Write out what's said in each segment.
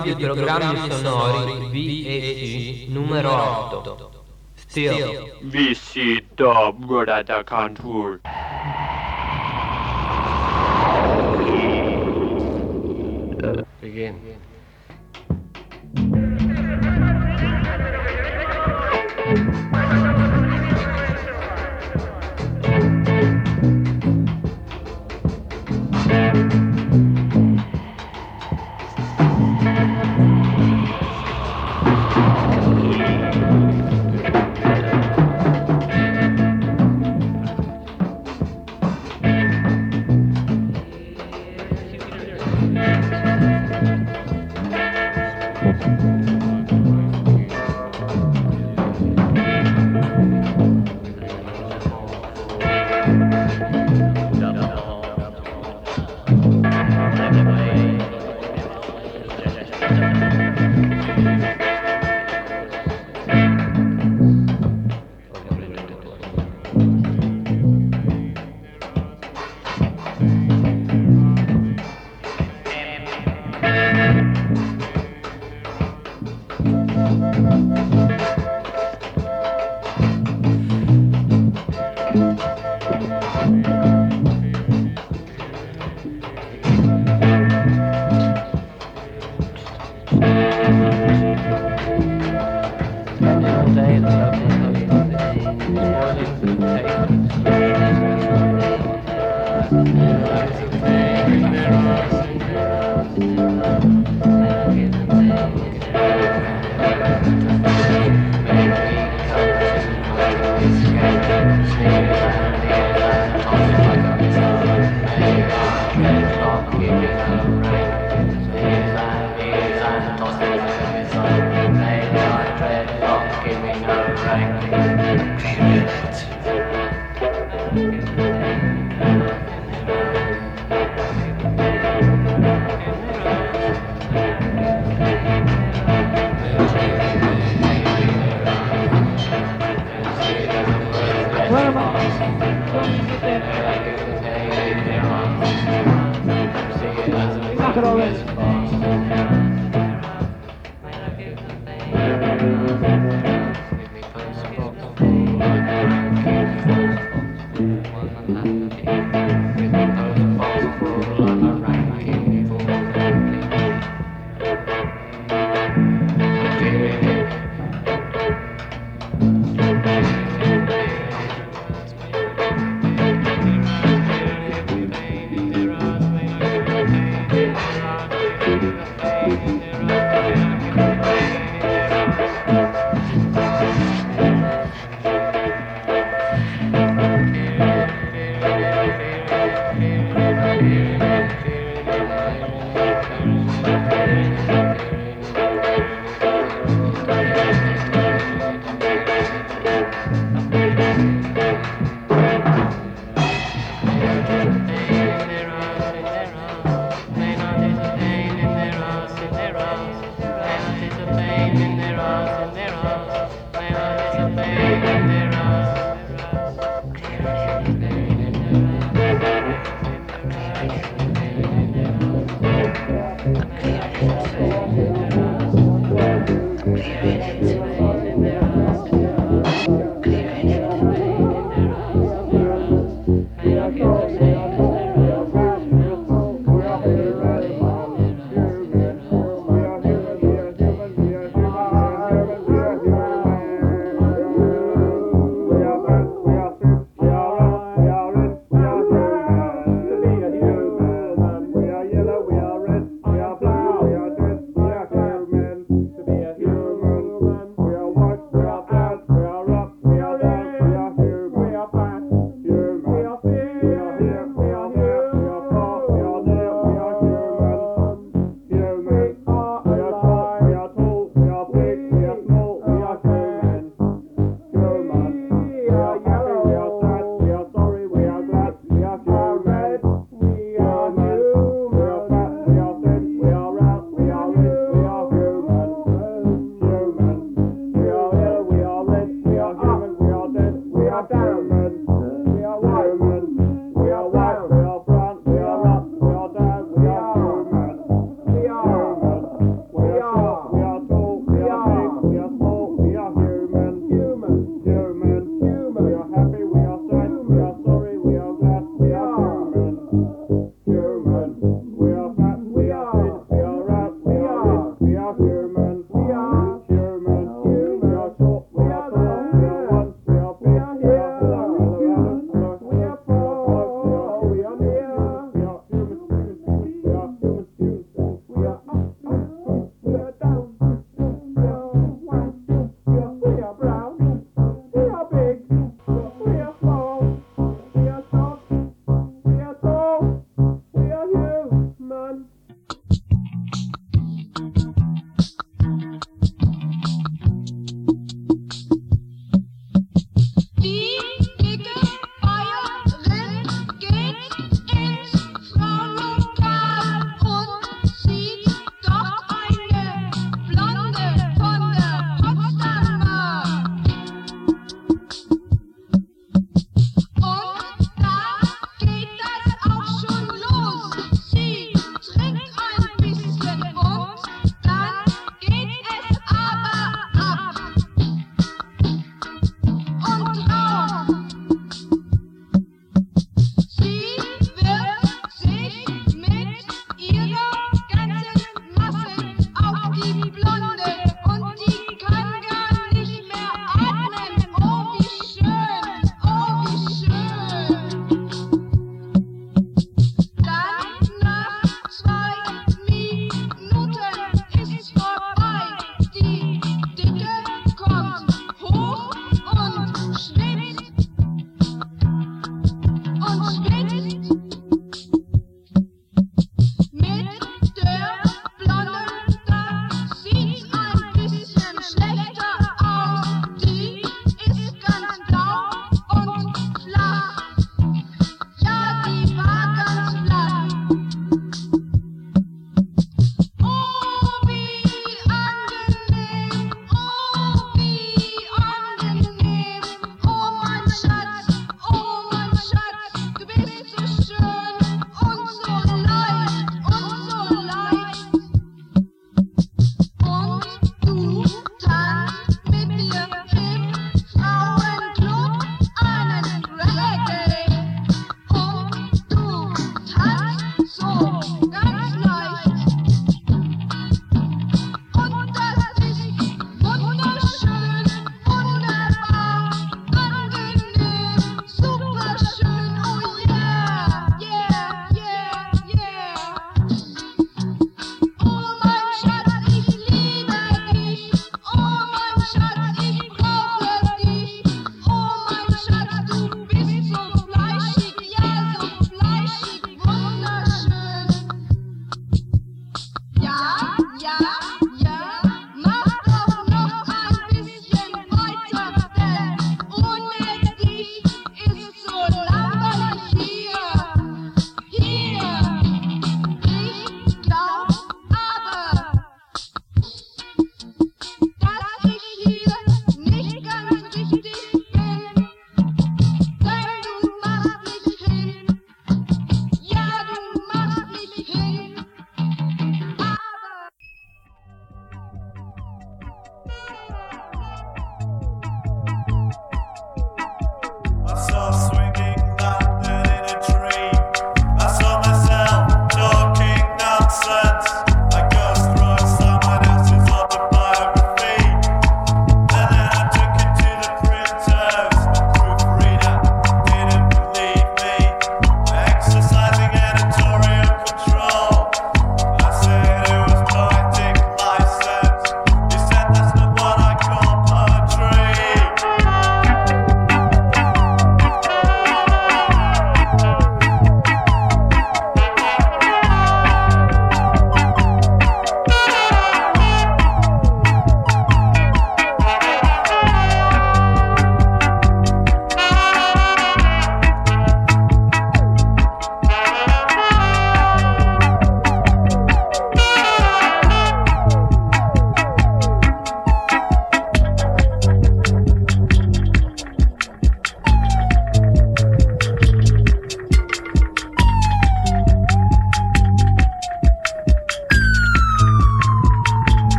Di programmi sonori VEC numero 8. Still. VC Dub Rodata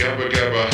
Gabba Gabba.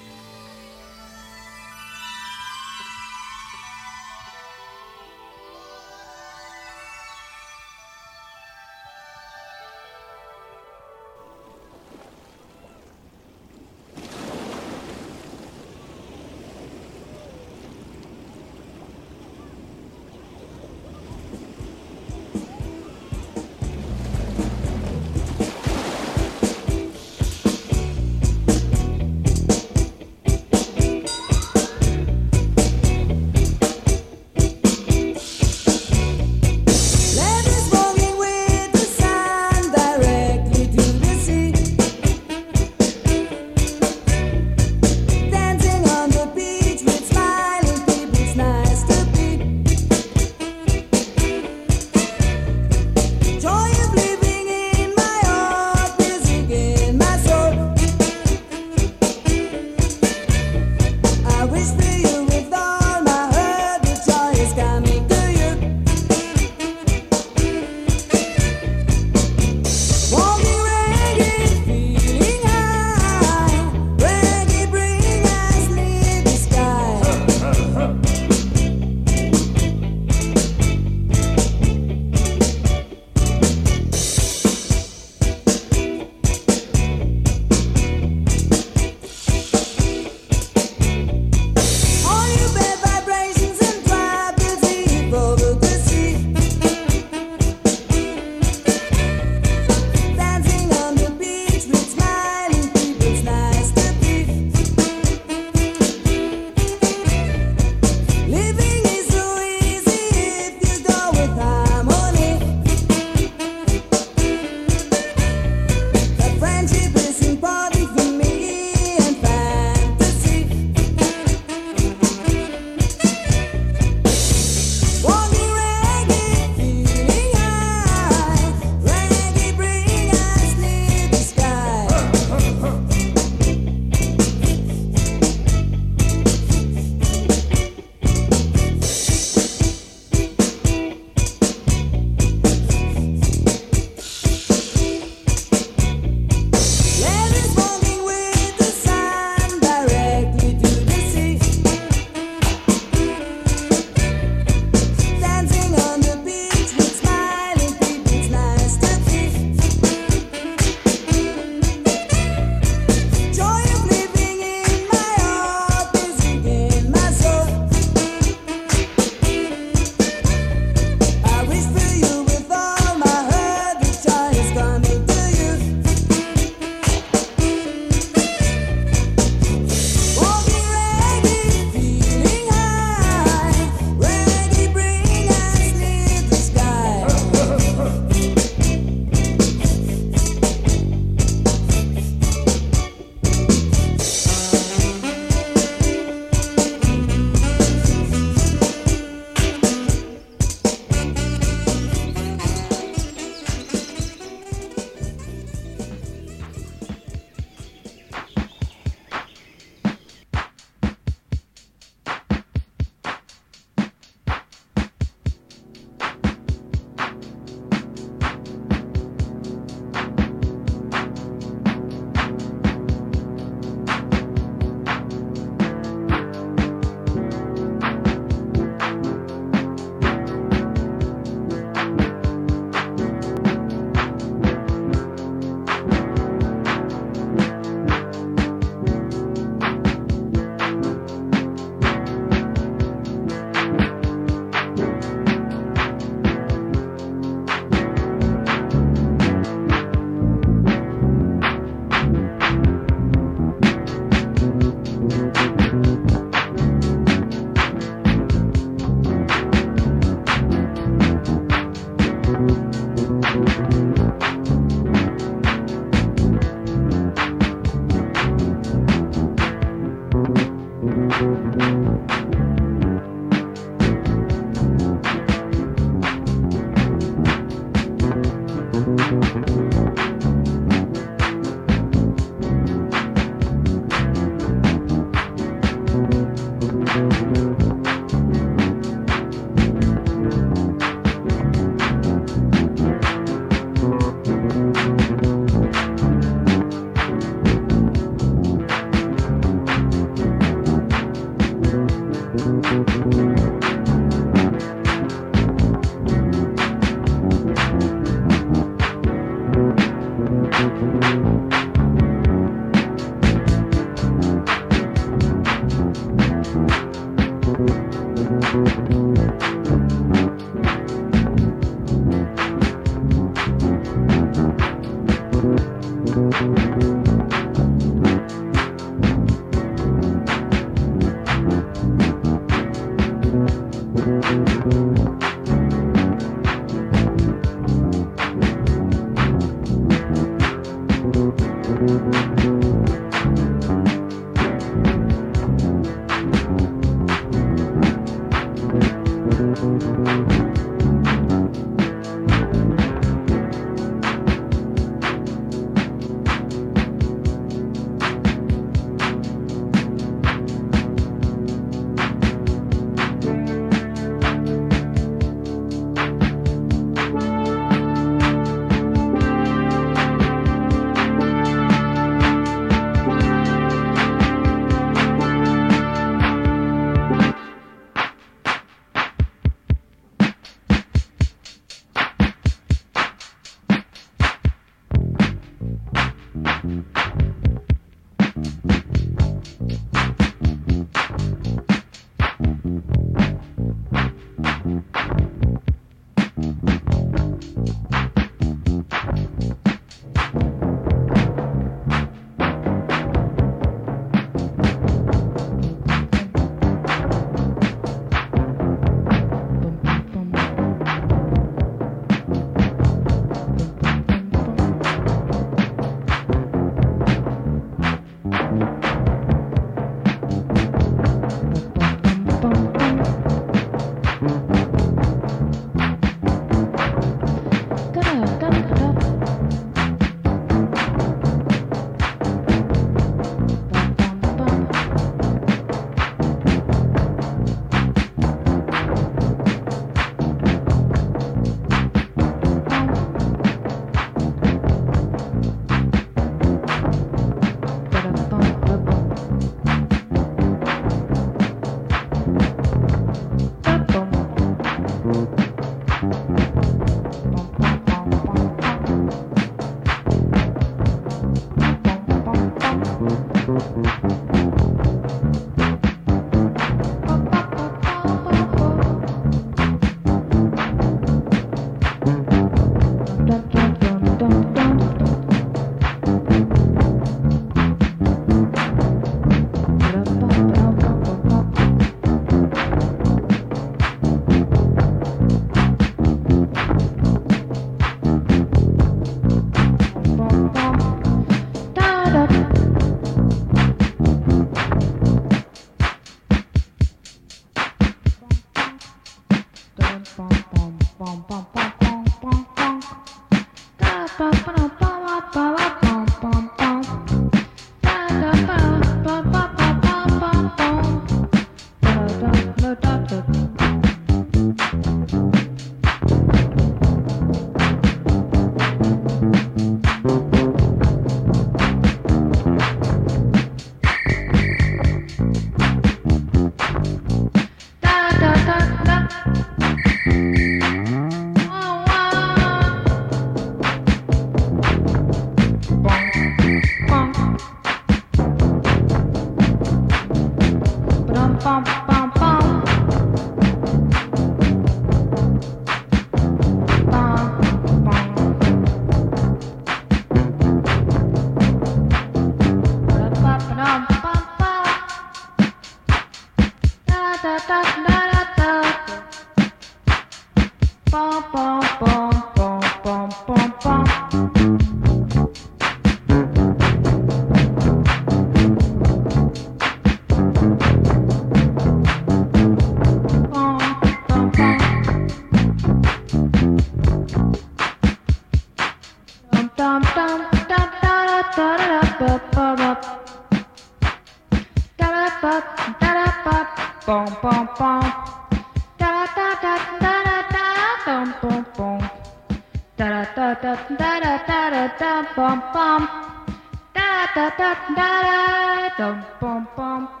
bum bum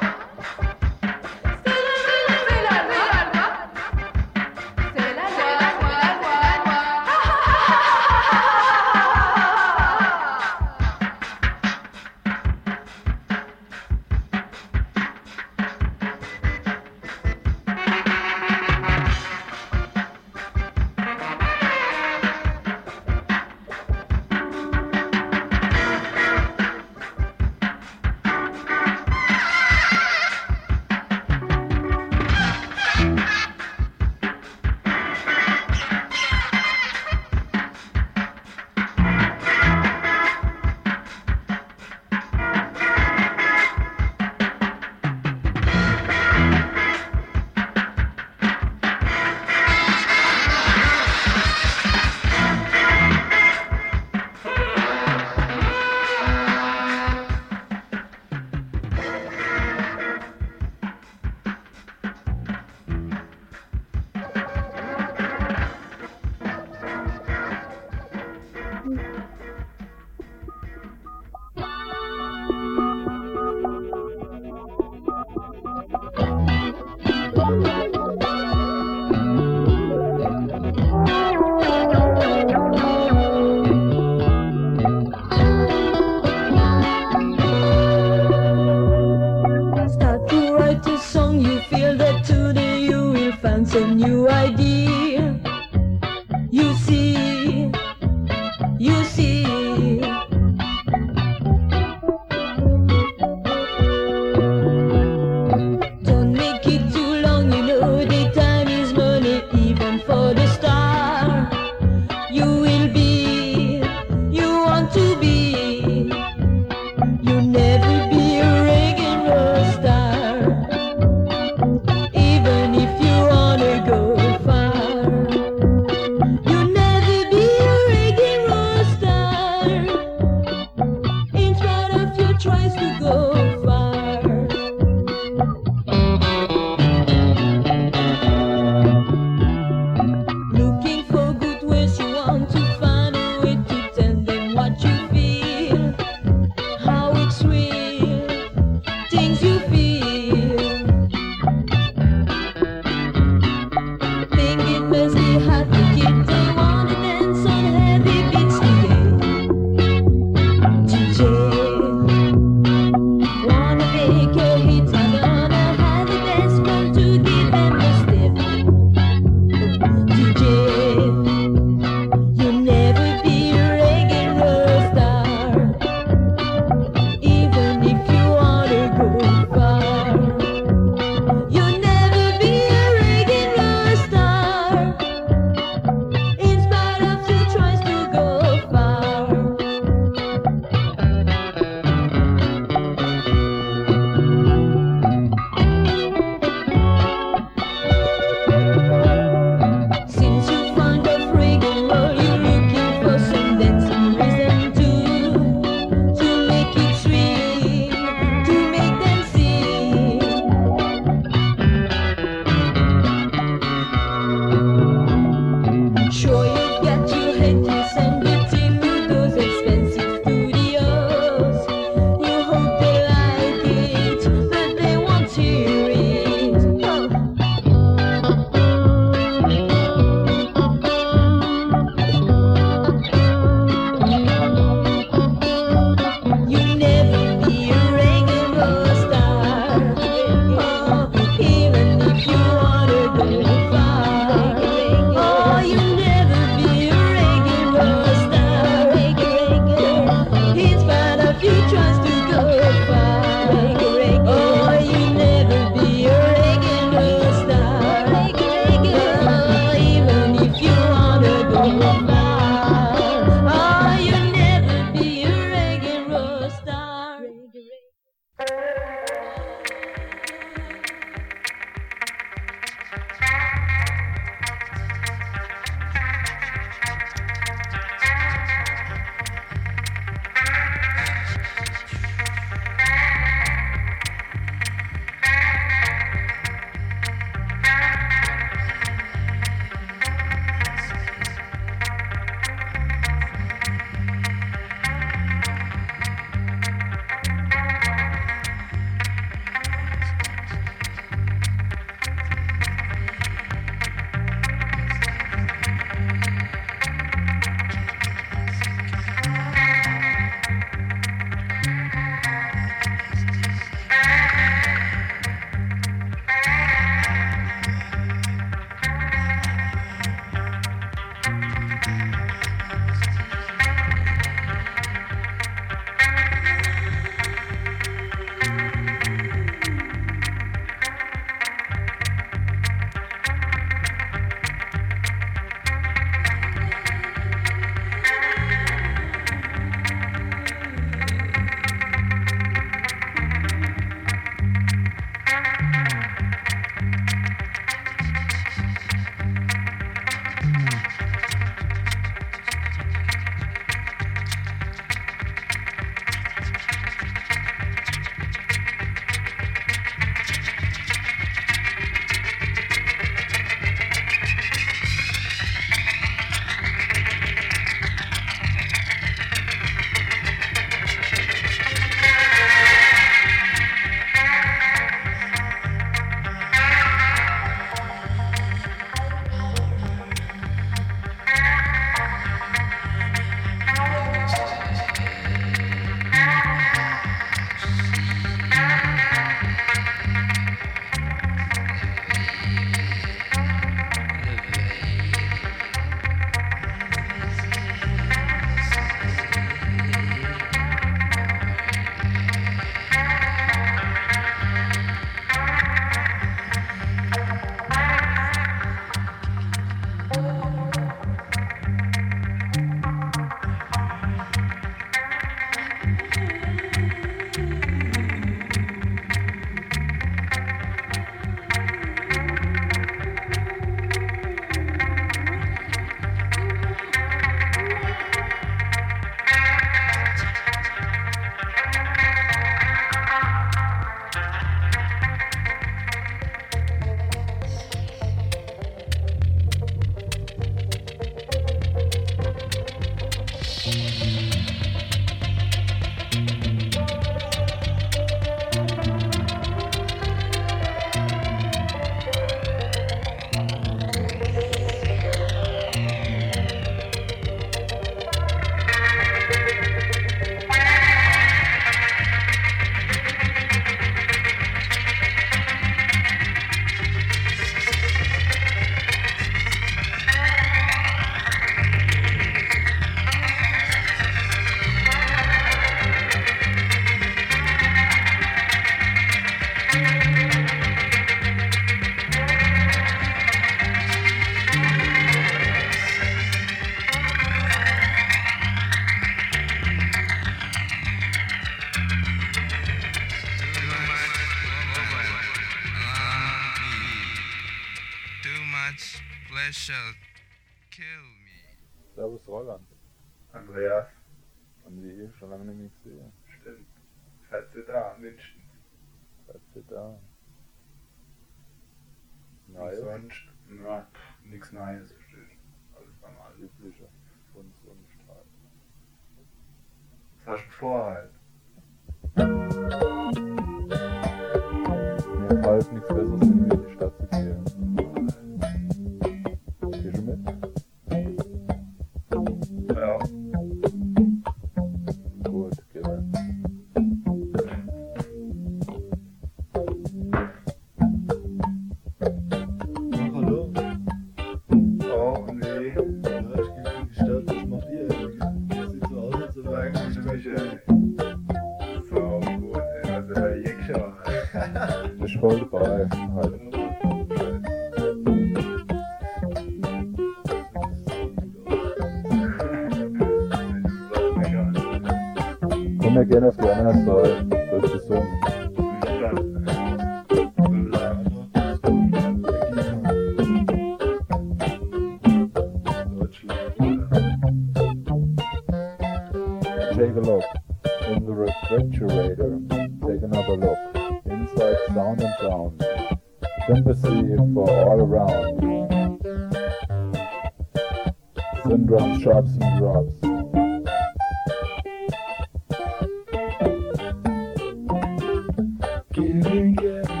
Thank you.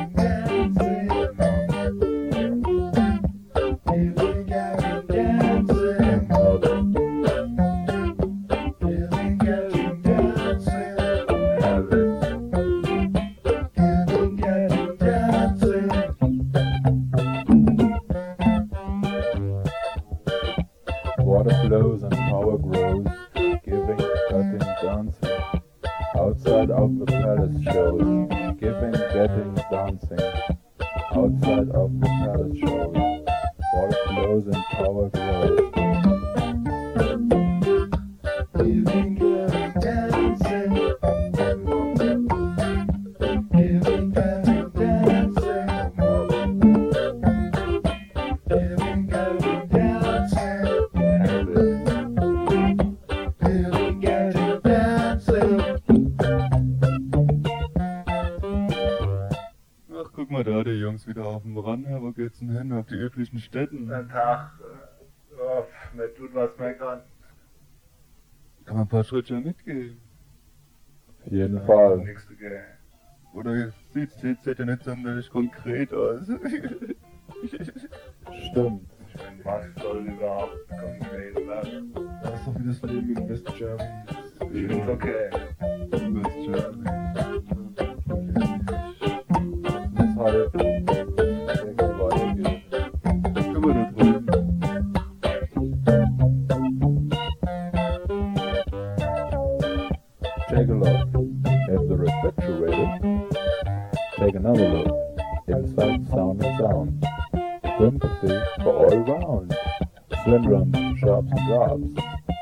zwischen Städten. Ein Tag, äh, ja, man tut was man kann. Kann man ein paar Schritte mitgehen. Auf jeden ja, Fall. Oder sieht, es sieht ja nicht sonderlich konkret aus. Stimmt. Ich meine, was soll überhaupt konkret werden? Das ist doch wie das Leben in West Germany. Ich find's okay. In West Germany. Deshalb. take another look inside sound and sound. Sympathy for all round. Slim runs, sharps and drops.